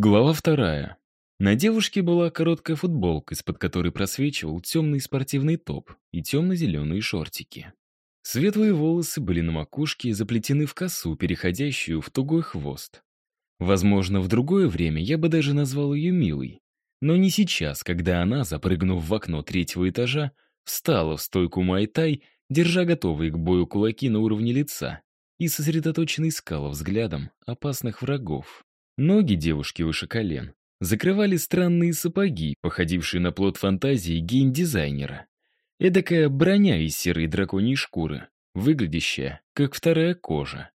Глава вторая. На девушке была короткая футболка, из-под которой просвечивал темный спортивный топ и темно-зеленые шортики. Светлые волосы были на макушке заплетены в косу, переходящую в тугой хвост. Возможно, в другое время я бы даже назвал ее милой. Но не сейчас, когда она, запрыгнув в окно третьего этажа, встала в стойку майтай, держа готовые к бою кулаки на уровне лица и сосредоточенно искала взглядом опасных врагов. Ноги девушки выше колен закрывали странные сапоги, походившие на плод фантазии гейм-дизайнера. Эдакая броня из серой драконьей шкуры, выглядящая, как вторая кожа.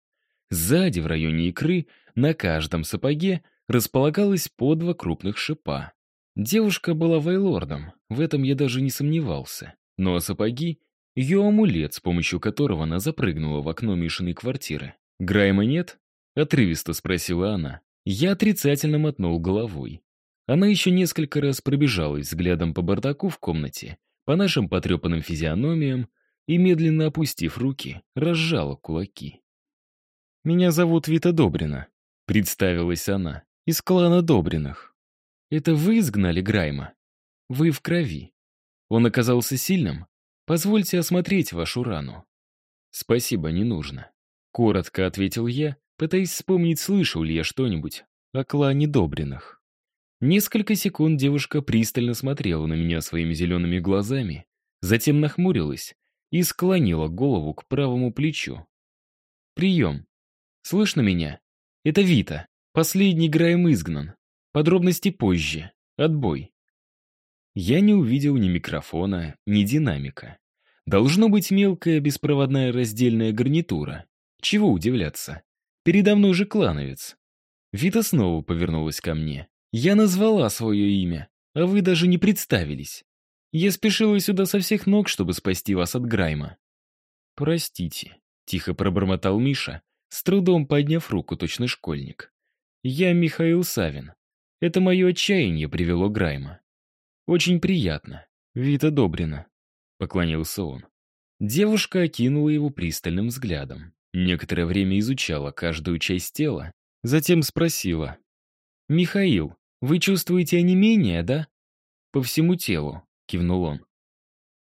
Сзади, в районе икры, на каждом сапоге располагалось по два крупных шипа. Девушка была вайлордом, в этом я даже не сомневался. Но сапоги — ее амулет, с помощью которого она запрыгнула в окно Мишиной квартиры. «Грайма нет?» — отрывисто спросила она. Я отрицательно мотнул головой. Она еще несколько раз пробежалась взглядом по бардаку в комнате, по нашим потрепанным физиономиям и, медленно опустив руки, разжала кулаки. «Меня зовут Вита Добрина», — представилась она, — «из клана Добриных. Это вы изгнали Грайма? Вы в крови. Он оказался сильным? Позвольте осмотреть вашу рану». «Спасибо, не нужно», — коротко ответил я, пытаясь вспомнить, слышал ли я что-нибудь о клане Добриных. Несколько секунд девушка пристально смотрела на меня своими зелеными глазами, затем нахмурилась и склонила голову к правому плечу. «Прием. Слышно меня? Это Вита. Последний Граем изгнан. Подробности позже. Отбой». Я не увидел ни микрофона, ни динамика. Должно быть мелкая беспроводная раздельная гарнитура. Чего удивляться? Передо мной же клановец. Вита снова повернулась ко мне. Я назвала свое имя, а вы даже не представились. Я спешила сюда со всех ног, чтобы спасти вас от Грайма. Простите, тихо пробормотал Миша, с трудом подняв руку, точно школьник. Я Михаил Савин. Это мое отчаяние привело Грайма. Очень приятно. Вита Добрина, поклонился он. Девушка окинула его пристальным взглядом. Некоторое время изучала каждую часть тела, затем спросила. «Михаил, вы чувствуете онемение, да?» «По всему телу», — кивнул он.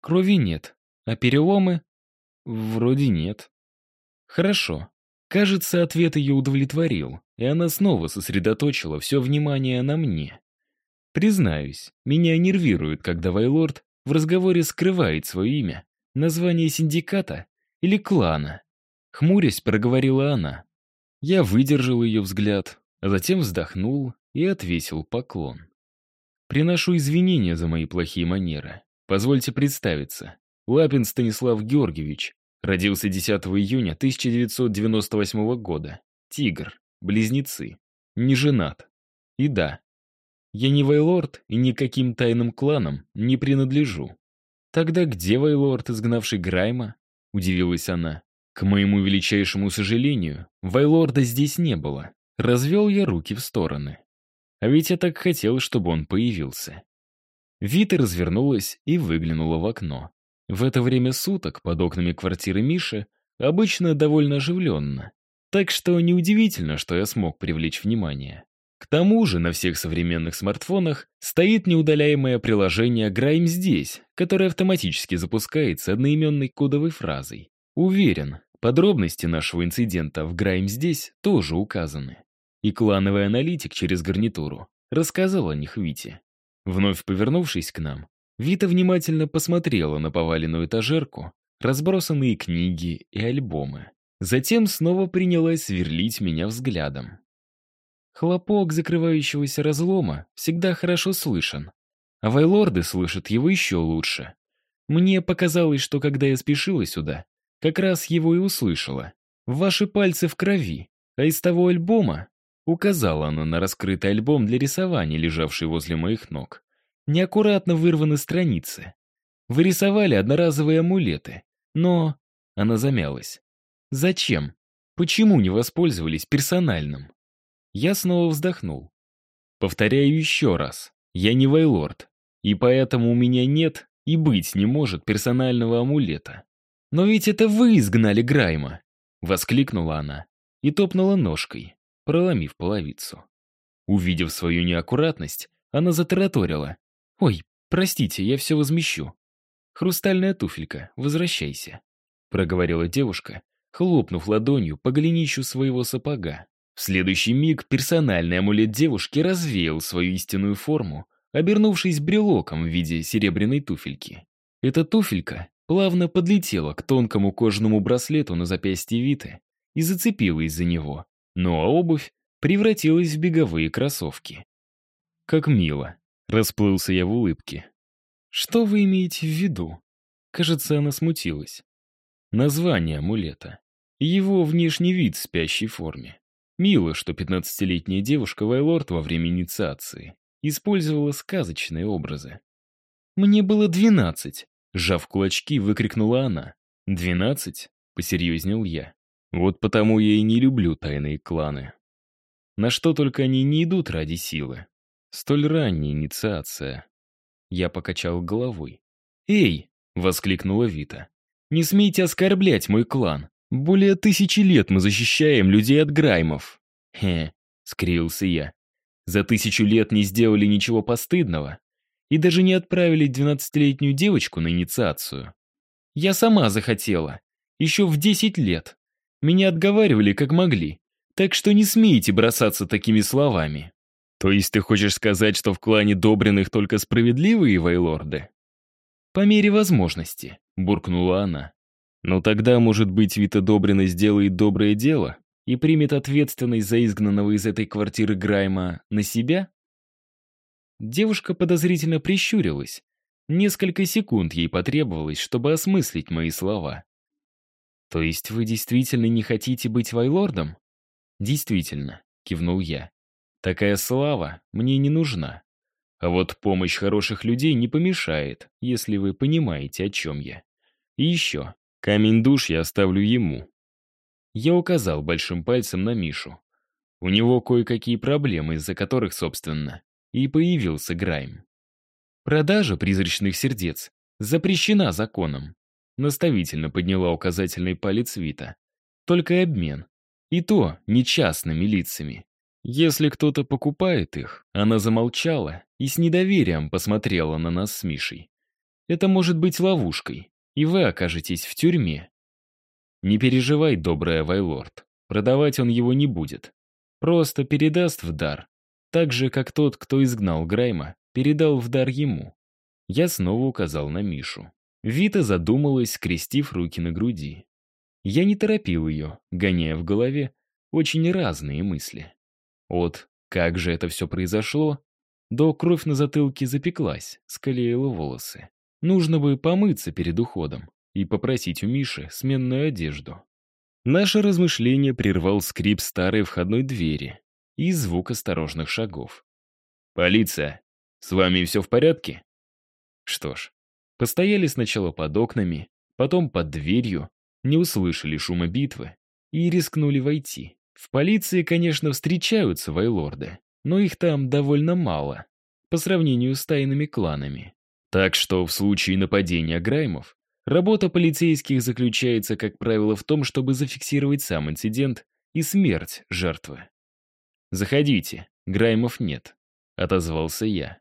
«Крови нет, а переломы?» «Вроде нет». «Хорошо. Кажется, ответ ее удовлетворил, и она снова сосредоточила все внимание на мне. Признаюсь, меня нервирует, когда Вайлорд в разговоре скрывает свое имя, название синдиката или клана. Хмурясь, проговорила она. Я выдержал ее взгляд, а затем вздохнул и отвесил поклон. Приношу извинения за мои плохие манеры. Позвольте представиться. Лапин Станислав Георгиевич. Родился 10 июня 1998 года. Тигр. Близнецы. Не женат. И да, я не Вайлорд и никаким тайным кланам не принадлежу. Тогда где Вайлорд, изгнавший Грайма? Удивилась она. К моему величайшему сожалению, Вайлорда здесь не было. Развел я руки в стороны. А ведь я так хотел, чтобы он появился. Вита развернулась и выглянула в окно. В это время суток под окнами квартиры Миши обычно довольно оживленно. Так что неудивительно, что я смог привлечь внимание. К тому же на всех современных смартфонах стоит неудаляемое приложение «Грайм здесь», которое автоматически запускается одноименной кодовой фразой. Уверен, Подробности нашего инцидента в Грайм здесь тоже указаны. И клановый аналитик через гарнитуру рассказал о них Вите. Вновь повернувшись к нам, Вита внимательно посмотрела на поваленную этажерку, разбросанные книги и альбомы. Затем снова принялась сверлить меня взглядом. Хлопок закрывающегося разлома всегда хорошо слышен, а вайлорды слышат его еще лучше. Мне показалось, что когда я спешила сюда, как раз его и услышала. «Ваши пальцы в крови, а из того альбома...» Указала она на раскрытый альбом для рисования, лежавший возле моих ног. Неаккуратно вырваны страницы. Вы рисовали одноразовые амулеты, но... Она замялась. Зачем? Почему не воспользовались персональным? Я снова вздохнул. Повторяю еще раз. Я не Вайлорд, и поэтому у меня нет и быть не может персонального амулета. «Но ведь это вы изгнали Грайма!» — воскликнула она и топнула ножкой, проломив половицу. Увидев свою неаккуратность, она затараторила. «Ой, простите, я все возмещу». «Хрустальная туфелька, возвращайся», — проговорила девушка, хлопнув ладонью по голенищу своего сапога. В следующий миг персональный амулет девушки развеял свою истинную форму, обернувшись брелоком в виде серебряной туфельки. Эта туфелька плавно подлетела к тонкому кожаному браслету на запястье Виты и зацепилась за него, ну а обувь превратилась в беговые кроссовки. «Как мило!» — расплылся я в улыбке. «Что вы имеете в виду?» Кажется, она смутилась. Название амулета. Его внешний вид в спящей форме. Мило, что пятнадцатилетняя девушка Вайлорд во время инициации использовала сказочные образы. «Мне было двенадцать», — сжав кулачки, выкрикнула она. «Двенадцать?» — посерьезнел я. «Вот потому я и не люблю тайные кланы. На что только они не идут ради силы. Столь ранняя инициация». Я покачал головой. «Эй!» — воскликнула Вита. Не смейте оскорблять мой клан. Более тысячи лет мы защищаем людей от граймов. Хе, скрился я. За тысячу лет не сделали ничего постыдного. И даже не отправили двенадцатилетнюю девочку на инициацию. Я сама захотела. Еще в десять лет. Меня отговаривали как могли. Так что не смейте бросаться такими словами. То есть ты хочешь сказать, что в клане Добриных только справедливые вайлорды? По мере возможности буркнула она. «Но тогда, может быть, Вита Добрина сделает доброе дело и примет ответственность за изгнанного из этой квартиры Грайма на себя?» Девушка подозрительно прищурилась. Несколько секунд ей потребовалось, чтобы осмыслить мои слова. «То есть вы действительно не хотите быть вайлордом?» «Действительно», — кивнул я. «Такая слава мне не нужна. А вот помощь хороших людей не помешает, если вы понимаете, о чем я». И еще, камень душ я оставлю ему. Я указал большим пальцем на Мишу. У него кое-какие проблемы, из-за которых, собственно, и появился Грайм. Продажа призрачных сердец запрещена законом. Наставительно подняла указательный палец Вита. Только обмен. И то не частными лицами. Если кто-то покупает их, она замолчала и с недоверием посмотрела на нас с Мишей. Это может быть ловушкой и вы окажетесь в тюрьме. Не переживай, добрая Вайлорд, продавать он его не будет. Просто передаст в дар, так же, как тот, кто изгнал Грайма, передал в дар ему. Я снова указал на Мишу. Вита задумалась, скрестив руки на груди. Я не торопил ее, гоняя в голове очень разные мысли. От «как же это все произошло?» до кровь на затылке запеклась, склеила волосы. Нужно бы помыться перед уходом и попросить у Миши сменную одежду. Наше размышление прервал скрип старой входной двери и звук осторожных шагов. «Полиция! С вами все в порядке?» Что ж, постояли сначала под окнами, потом под дверью, не услышали шума битвы и рискнули войти. В полиции, конечно, встречаются вайлорды, но их там довольно мало по сравнению с тайными кланами. Так что в случае нападения Граймов, работа полицейских заключается, как правило, в том, чтобы зафиксировать сам инцидент и смерть жертвы. «Заходите, Граймов нет», — отозвался я.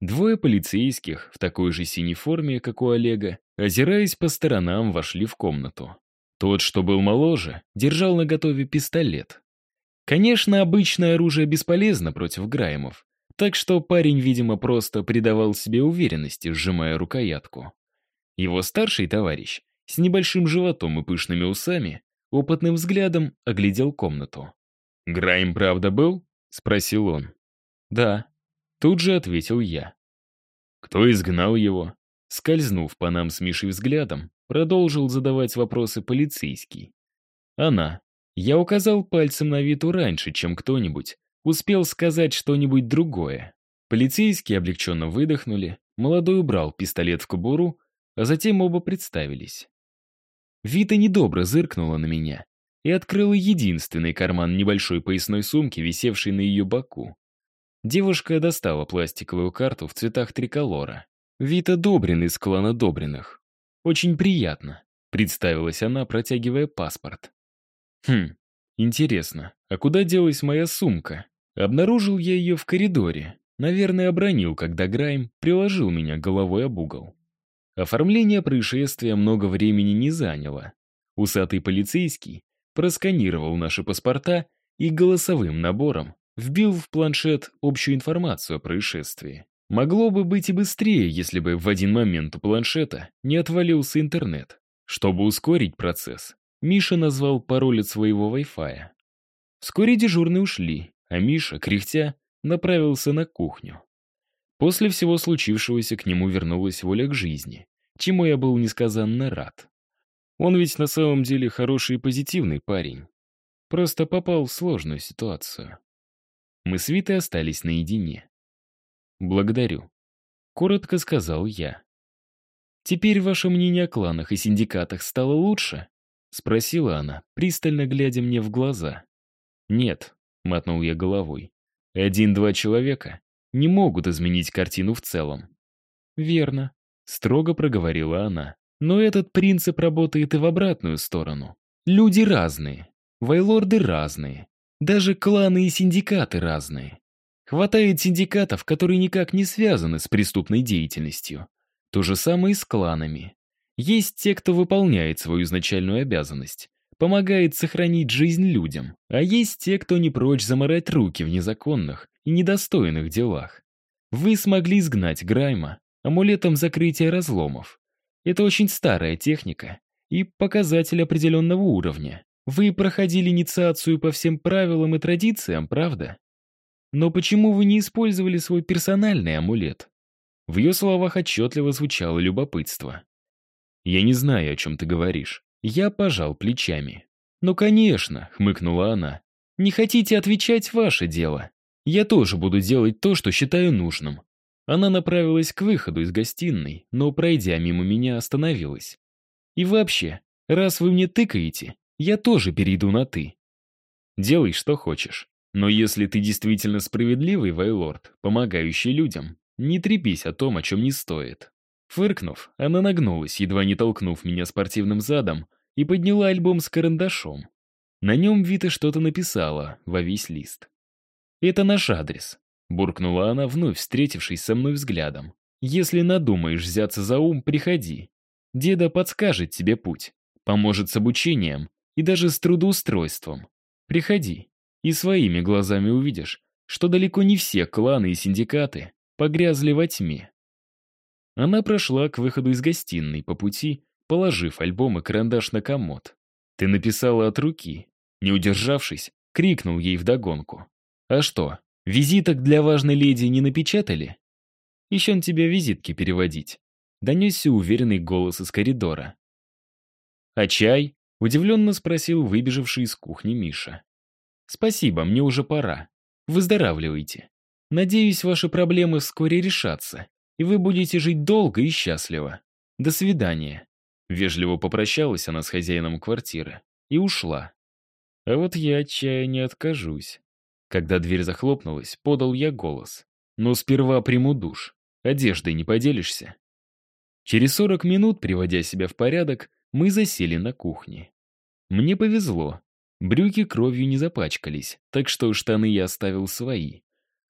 Двое полицейских в такой же синей форме, как у Олега, озираясь по сторонам, вошли в комнату. Тот, что был моложе, держал наготове пистолет. Конечно, обычное оружие бесполезно против Граймов, так что парень, видимо, просто придавал себе уверенности, сжимая рукоятку. Его старший товарищ, с небольшим животом и пышными усами, опытным взглядом оглядел комнату. «Грайм правда был?» — спросил он. «Да», — тут же ответил я. «Кто изгнал его?» Скользнув по нам с Мишей взглядом, продолжил задавать вопросы полицейский. «Она». Я указал пальцем на Виту раньше, чем кто-нибудь, успел сказать что-нибудь другое. Полицейские облегченно выдохнули, молодой убрал пистолет в кобуру, а затем оба представились. Вита недобро зыркнула на меня и открыла единственный карман небольшой поясной сумки, висевшей на ее боку. Девушка достала пластиковую карту в цветах триколора. «Вита Добрин из клана Добриных. Очень приятно», — представилась она, протягивая паспорт. «Хм, интересно, а куда делась моя сумка?» Обнаружил я ее в коридоре. Наверное, обронил, когда Грайм приложил меня головой об угол. Оформление происшествия много времени не заняло. Усатый полицейский просканировал наши паспорта и голосовым набором вбил в планшет общую информацию о происшествии. Могло бы быть и быстрее, если бы в один момент у планшета не отвалился интернет. Чтобы ускорить процесс, Миша назвал пароль от своего Wi-Fi. Вскоре дежурные ушли, а Миша, кряхтя, направился на кухню. После всего случившегося к нему вернулась воля к жизни, чему я был несказанно рад. Он ведь на самом деле хороший и позитивный парень. Просто попал в сложную ситуацию. Мы с Витой остались наедине. «Благодарю», — коротко сказал я. «Теперь ваше мнение о кланах и синдикатах стало лучше?» — спросила она, пристально глядя мне в глаза. «Нет», — мотнул я головой. «Один-два человека не могут изменить картину в целом». «Верно», — строго проговорила она. «Но этот принцип работает и в обратную сторону. Люди разные, вайлорды разные, даже кланы и синдикаты разные. Хватает синдикатов, которые никак не связаны с преступной деятельностью. То же самое и с кланами. Есть те, кто выполняет свою изначальную обязанность, помогает сохранить жизнь людям, а есть те, кто не прочь заморать руки в незаконных и недостойных делах. Вы смогли сгнать Грайма амулетом закрытия разломов. Это очень старая техника и показатель определенного уровня. Вы проходили инициацию по всем правилам и традициям, правда? Но почему вы не использовали свой персональный амулет? В ее словах отчетливо звучало любопытство. «Я не знаю, о чем ты говоришь». Я пожал плечами. «Ну, конечно», — хмыкнула она. «Не хотите отвечать — ваше дело. Я тоже буду делать то, что считаю нужным». Она направилась к выходу из гостиной, но, пройдя мимо меня, остановилась. «И вообще, раз вы мне тыкаете, я тоже перейду на «ты». Делай, что хочешь. Но если ты действительно справедливый, Вайлорд, помогающий людям, не трепись о том, о чем не стоит. Фыркнув, она нагнулась, едва не толкнув меня спортивным задом, и подняла альбом с карандашом. На нем Вита что-то написала во весь лист. «Это наш адрес», — буркнула она, вновь встретившись со мной взглядом. «Если надумаешь взяться за ум, приходи. Деда подскажет тебе путь, поможет с обучением и даже с трудоустройством. Приходи, и своими глазами увидишь, что далеко не все кланы и синдикаты погрязли во тьме. Она прошла к выходу из гостиной по пути, положив альбом и карандаш на комод. «Ты написала от руки». Не удержавшись, крикнул ей вдогонку. «А что, визиток для важной леди не напечатали?» «Еще на тебя визитки переводить», — донесся уверенный голос из коридора. «А чай?» Удивленно спросил выбежавший из кухни Миша. «Спасибо, мне уже пора. Выздоравливайте. Надеюсь, ваши проблемы вскоре решатся, и вы будете жить долго и счастливо. До свидания». Вежливо попрощалась она с хозяином квартиры и ушла. А вот я от чая не откажусь. Когда дверь захлопнулась, подал я голос. Но сперва приму душ. Одеждой не поделишься. Через сорок минут, приводя себя в порядок, мы засели на кухне. Мне повезло. Брюки кровью не запачкались, так что штаны я оставил свои.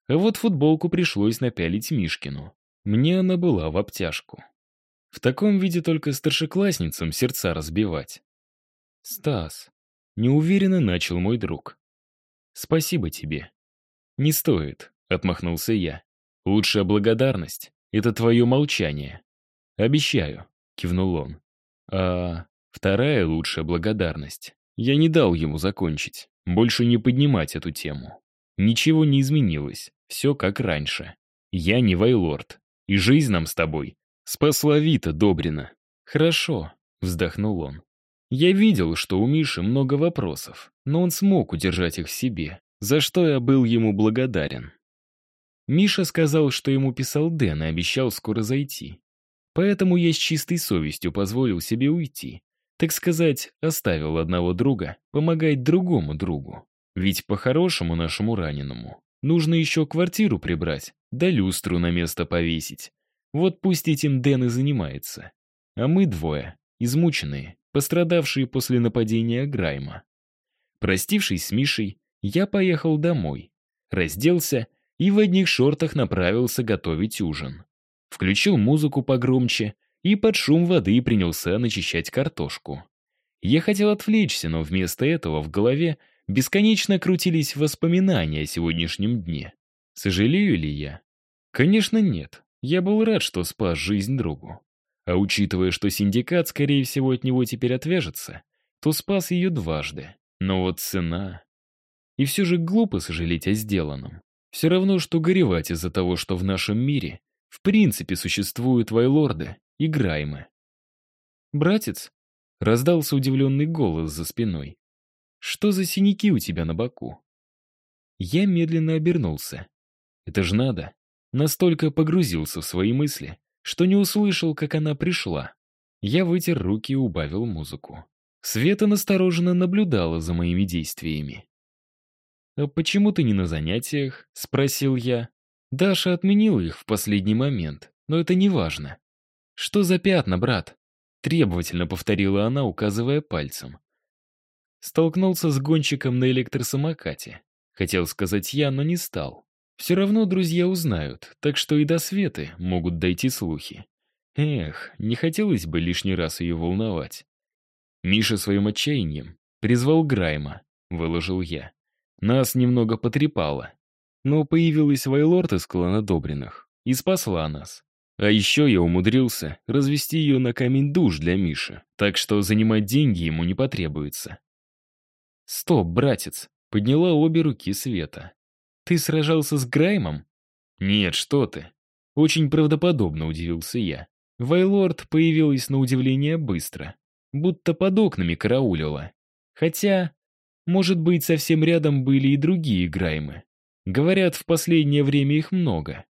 А вот футболку пришлось напялить Мишкину. Мне она была в обтяжку. В таком виде только старшеклассницам сердца разбивать. «Стас», — неуверенно начал мой друг. «Спасибо тебе». «Не стоит», — отмахнулся я. «Лучшая благодарность — это твое молчание». «Обещаю», — кивнул он. «А Вторая лучшая благодарность. Я не дал ему закончить, больше не поднимать эту тему. Ничего не изменилось, все как раньше. Я не Вайлорд, и жизнь нам с тобой спасла Вита Добрина. Хорошо, вздохнул он. Я видел, что у Миши много вопросов, но он смог удержать их в себе, за что я был ему благодарен. Миша сказал, что ему писал Дэн и обещал скоро зайти. Поэтому я с чистой совестью позволил себе уйти, так сказать, оставил одного друга помогать другому другу. Ведь по-хорошему нашему раненому нужно еще квартиру прибрать, да люстру на место повесить. Вот пусть этим Дэн и занимается. А мы двое, измученные, пострадавшие после нападения Грайма. Простившись с Мишей, я поехал домой. разделся и в одних шортах направился готовить ужин. Включил музыку погромче и под шум воды принялся начищать картошку. Я хотел отвлечься, но вместо этого в голове бесконечно крутились воспоминания о сегодняшнем дне. Сожалею ли я? Конечно, нет. Я был рад, что спас жизнь другу. А учитывая, что синдикат, скорее всего, от него теперь отвяжется, то спас ее дважды. Но вот цена... И все же глупо сожалеть о сделанном. Все равно, что горевать из-за того, что в нашем мире в принципе существуют вайлорды и граймы. «Братец?» — раздался удивленный голос за спиной. «Что за синяки у тебя на боку?» Я медленно обернулся. Это ж надо. Настолько погрузился в свои мысли, что не услышал, как она пришла. Я вытер руки и убавил музыку. Света настороженно наблюдала за моими действиями. «А почему ты не на занятиях?» — спросил я. Даша отменила их в последний момент, но это не важно. «Что за пятна, брат?» — требовательно повторила она, указывая пальцем. Столкнулся с гонщиком на электросамокате. Хотел сказать я, но не стал. Все равно друзья узнают, так что и до Светы могут дойти слухи. Эх, не хотелось бы лишний раз ее волновать. Миша своим отчаянием призвал Грайма, выложил я. Нас немного потрепало. Но появилась Вайлорд из клана Добриных и спасла нас. А еще я умудрился развести ее на камень душ для Миши, так что занимать деньги ему не потребуется. «Стоп, братец!» — подняла обе руки Света. «Ты сражался с Граймом?» «Нет, что ты!» Очень правдоподобно удивился я. Вайлорд появилась на удивление быстро, будто под окнами караулила. Хотя, может быть, совсем рядом были и другие Граймы. Говорят, в последнее время их много.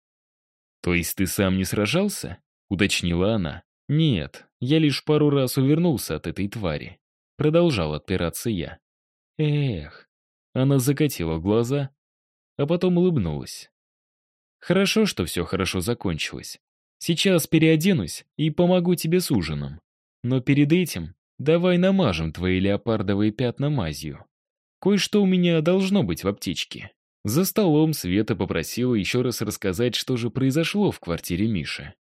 «То есть ты сам не сражался?» — уточнила она. «Нет, я лишь пару раз увернулся от этой твари». Продолжал отпираться я. «Эх». Она закатила глаза, а потом улыбнулась. «Хорошо, что все хорошо закончилось. Сейчас переоденусь и помогу тебе с ужином. Но перед этим давай намажем твои леопардовые пятна мазью. Кое-что у меня должно быть в аптечке». За столом Света попросила еще раз рассказать, что же произошло в квартире Миши.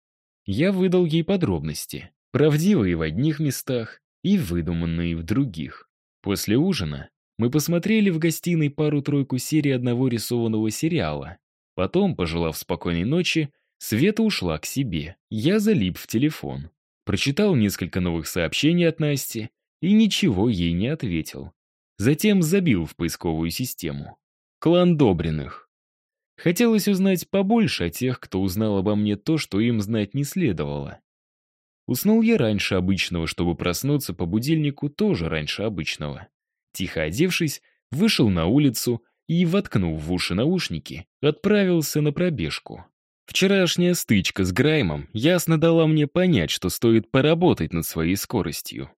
Я выдал ей подробности, правдивые в одних местах и выдуманные в других. После ужина мы посмотрели в гостиной пару-тройку серий одного рисованного сериала. Потом, пожелав спокойной ночи, Света ушла к себе. Я залип в телефон. Прочитал несколько новых сообщений от Насти и ничего ей не ответил. Затем забил в поисковую систему. Клан Добриных. Хотелось узнать побольше о тех, кто узнал обо мне то, что им знать не следовало. Уснул я раньше обычного, чтобы проснуться по будильнику тоже раньше обычного. Тихо одевшись, вышел на улицу и, воткнув в уши наушники, отправился на пробежку. Вчерашняя стычка с Граймом ясно дала мне понять, что стоит поработать над своей скоростью.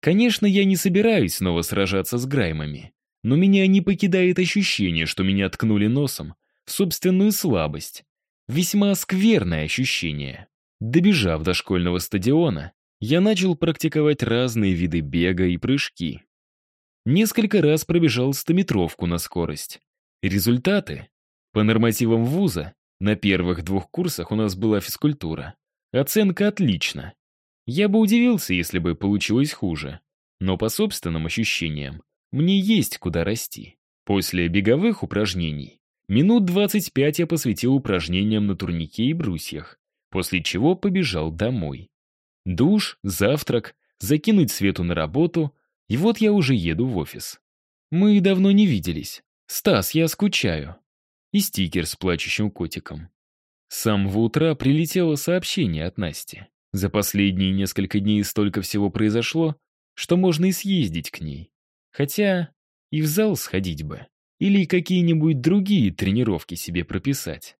Конечно, я не собираюсь снова сражаться с Граймами, но меня не покидает ощущение, что меня ткнули носом в собственную слабость. Весьма скверное ощущение. Добежав до школьного стадиона, я начал практиковать разные виды бега и прыжки. Несколько раз пробежал стометровку на скорость. Результаты? По нормативам вуза, на первых двух курсах у нас была физкультура. Оценка отлично. Я бы удивился, если бы получилось хуже. Но по собственным ощущениям, мне есть куда расти. После беговых упражнений минут 25 я посвятил упражнениям на турнике и брусьях, после чего побежал домой. Душ, завтрак, закинуть Свету на работу — и вот я уже еду в офис. Мы давно не виделись. Стас, я скучаю. И стикер с плачущим котиком. С самого утра прилетело сообщение от Насти. За последние несколько дней столько всего произошло, что можно и съездить к ней. Хотя и в зал сходить бы. Или какие-нибудь другие тренировки себе прописать.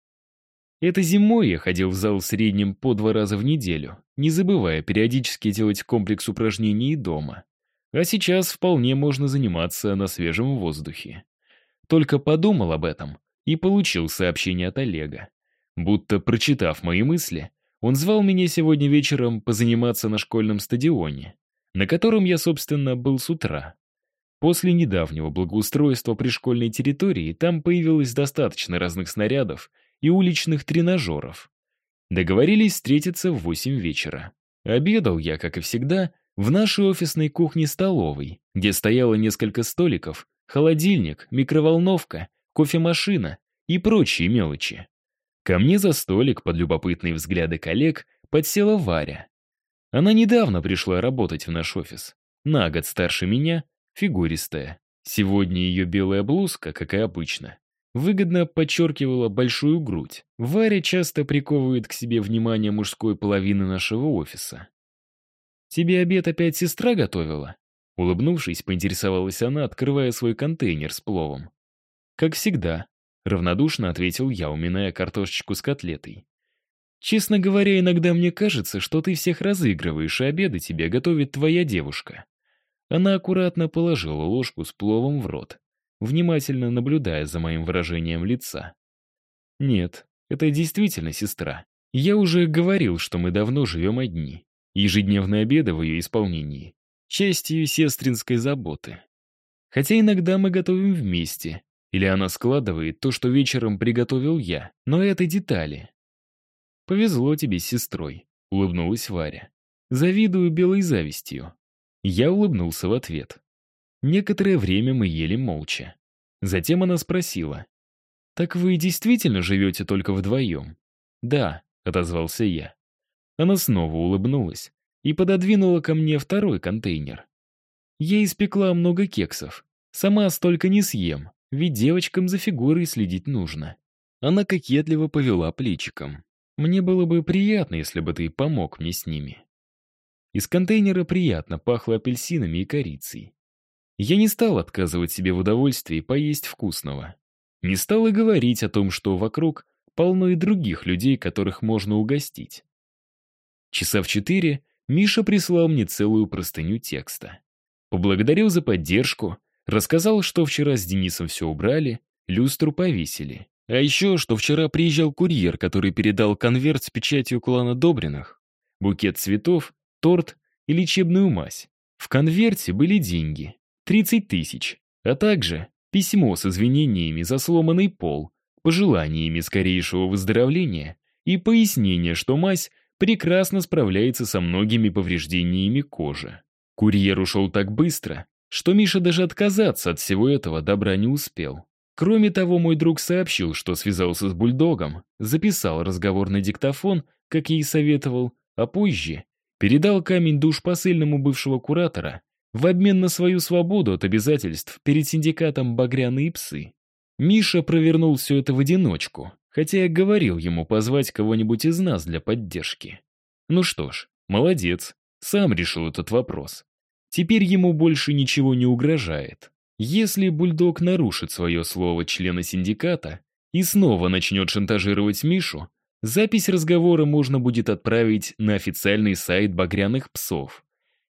Это зимой я ходил в зал в среднем по два раза в неделю, не забывая периодически делать комплекс упражнений дома. А сейчас вполне можно заниматься на свежем воздухе. Только подумал об этом и получил сообщение от Олега. Будто прочитав мои мысли, он звал меня сегодня вечером позаниматься на школьном стадионе, на котором я, собственно, был с утра. После недавнего благоустройства пришкольной территории там появилось достаточно разных снарядов и уличных тренажеров. Договорились встретиться в 8 вечера. Обедал я, как и всегда, в нашей офисной кухне-столовой, где стояло несколько столиков, холодильник, микроволновка, кофемашина и прочие мелочи. Ко мне за столик под любопытные взгляды коллег подсела Варя. Она недавно пришла работать в наш офис. На год старше меня, фигуристая. Сегодня ее белая блузка, как и обычно, выгодно подчеркивала большую грудь. Варя часто приковывает к себе внимание мужской половины нашего офиса. «Тебе обед опять сестра готовила?» Улыбнувшись, поинтересовалась она, открывая свой контейнер с пловом. «Как всегда», — равнодушно ответил я, уминая картошечку с котлетой. «Честно говоря, иногда мне кажется, что ты всех разыгрываешь, и обеды тебе готовит твоя девушка». Она аккуратно положила ложку с пловом в рот внимательно наблюдая за моим выражением лица. Нет, это действительно сестра. Я уже говорил, что мы давно живем одни. Ежедневные обеды в ее исполнении. Часть ее сестринской заботы. Хотя иногда мы готовим вместе, или она складывает то, что вечером приготовил я, но это детали. «Повезло тебе с сестрой», — улыбнулась Варя. «Завидую белой завистью». Я улыбнулся в ответ. Некоторое время мы ели молча. Затем она спросила. «Так вы действительно живете только вдвоем?» «Да», — отозвался я. Она снова улыбнулась и пододвинула ко мне второй контейнер. Я испекла много кексов. Сама столько не съем, ведь девочкам за фигурой следить нужно. Она кокетливо повела плечиком. Мне было бы приятно, если бы ты помог мне с ними. Из контейнера приятно пахло апельсинами и корицей. Я не стал отказывать себе в удовольствии поесть вкусного. Не стал и говорить о том, что вокруг полно и других людей, которых можно угостить. Часа в четыре Миша прислал мне целую простыню текста. Поблагодарил за поддержку, рассказал, что вчера с Денисом все убрали, люстру повесили. А еще, что вчера приезжал курьер, который передал конверт с печатью клана Добриных, букет цветов, торт и лечебную мазь. В конверте были деньги, 30 тысяч, а также письмо с извинениями за сломанный пол, пожеланиями скорейшего выздоровления и пояснение, что мазь прекрасно справляется со многими повреждениями кожи. Курьер ушел так быстро, что Миша даже отказаться от всего этого добра не успел. Кроме того, мой друг сообщил, что связался с бульдогом, записал разговор на диктофон, как и советовал, а позже передал камень душ посыльному бывшего куратора в обмен на свою свободу от обязательств перед синдикатом «Багряные псы». Миша провернул все это в одиночку, хотя я говорил ему позвать кого-нибудь из нас для поддержки. Ну что ж, молодец, сам решил этот вопрос. Теперь ему больше ничего не угрожает. Если бульдог нарушит свое слово члена синдиката и снова начнет шантажировать Мишу, запись разговора можно будет отправить на официальный сайт «Багряных псов».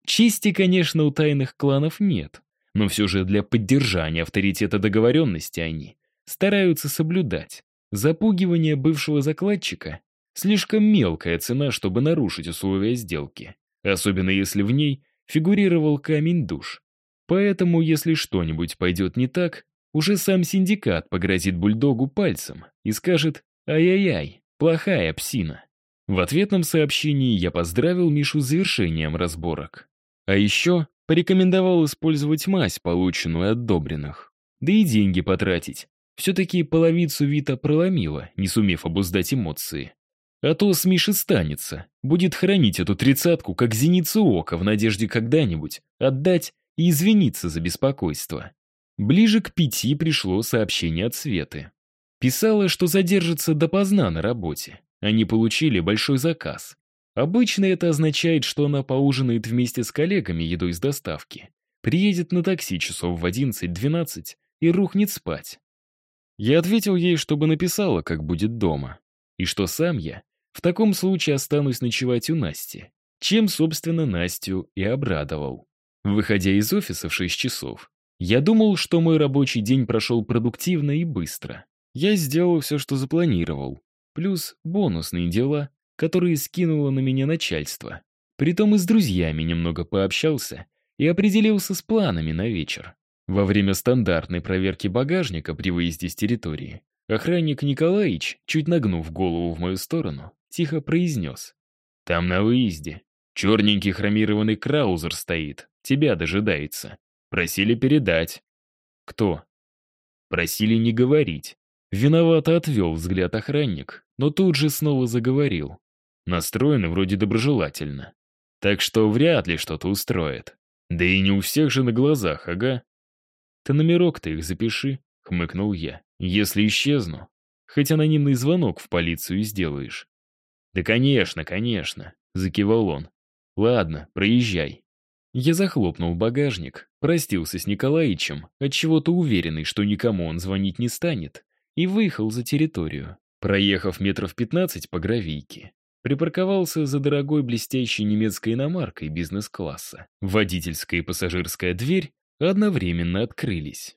Чести, конечно, у тайных кланов нет, но все же для поддержания авторитета договоренности они стараются соблюдать. Запугивание бывшего закладчика — слишком мелкая цена, чтобы нарушить условия сделки, особенно если в ней фигурировал камень душ. Поэтому, если что-нибудь пойдет не так, уже сам синдикат погрозит бульдогу пальцем и скажет «Ай-яй-яй, плохая псина». В ответном сообщении я поздравил Мишу с завершением разборок. А еще порекомендовал использовать мазь, полученную от Добриных. Да и деньги потратить. Все-таки половицу Вита проломила, не сумев обуздать эмоции. А то с Миши станется. Будет хранить эту тридцатку, как зеницу ока, в надежде когда-нибудь отдать и извиниться за беспокойство. Ближе к пяти пришло сообщение от Светы. Писала, что задержится допоздна на работе. Они получили большой заказ. Обычно это означает, что она поужинает вместе с коллегами едой с доставки, приедет на такси часов в 11-12 и рухнет спать. Я ответил ей, чтобы написала, как будет дома, и что сам я в таком случае останусь ночевать у Насти, чем, собственно, Настю и обрадовал. Выходя из офиса в 6 часов, я думал, что мой рабочий день прошел продуктивно и быстро. Я сделал все, что запланировал, плюс бонусные дела, которые скинуло на меня начальство. Притом и с друзьями немного пообщался и определился с планами на вечер. Во время стандартной проверки багажника при выезде с территории охранник Николаевич, чуть нагнув голову в мою сторону, тихо произнес. «Там на выезде черненький хромированный краузер стоит, тебя дожидается. Просили передать». «Кто?» Просили не говорить. Виновато отвел взгляд охранник, но тут же снова заговорил. Настроены вроде доброжелательно. Так что вряд ли что-то устроит. Да и не у всех же на глазах, ага. Ты номерок-то их запиши, хмыкнул я. Если исчезну, хоть анонимный звонок в полицию сделаешь. Да, конечно, конечно, закивал он. Ладно, проезжай. Я захлопнул багажник, простился с Николаичем, отчего-то уверенный, что никому он звонить не станет, и выехал за территорию. Проехав метров 15 по гравийке, припарковался за дорогой блестящей немецкой иномаркой бизнес-класса. Водительская и пассажирская дверь одновременно открылись.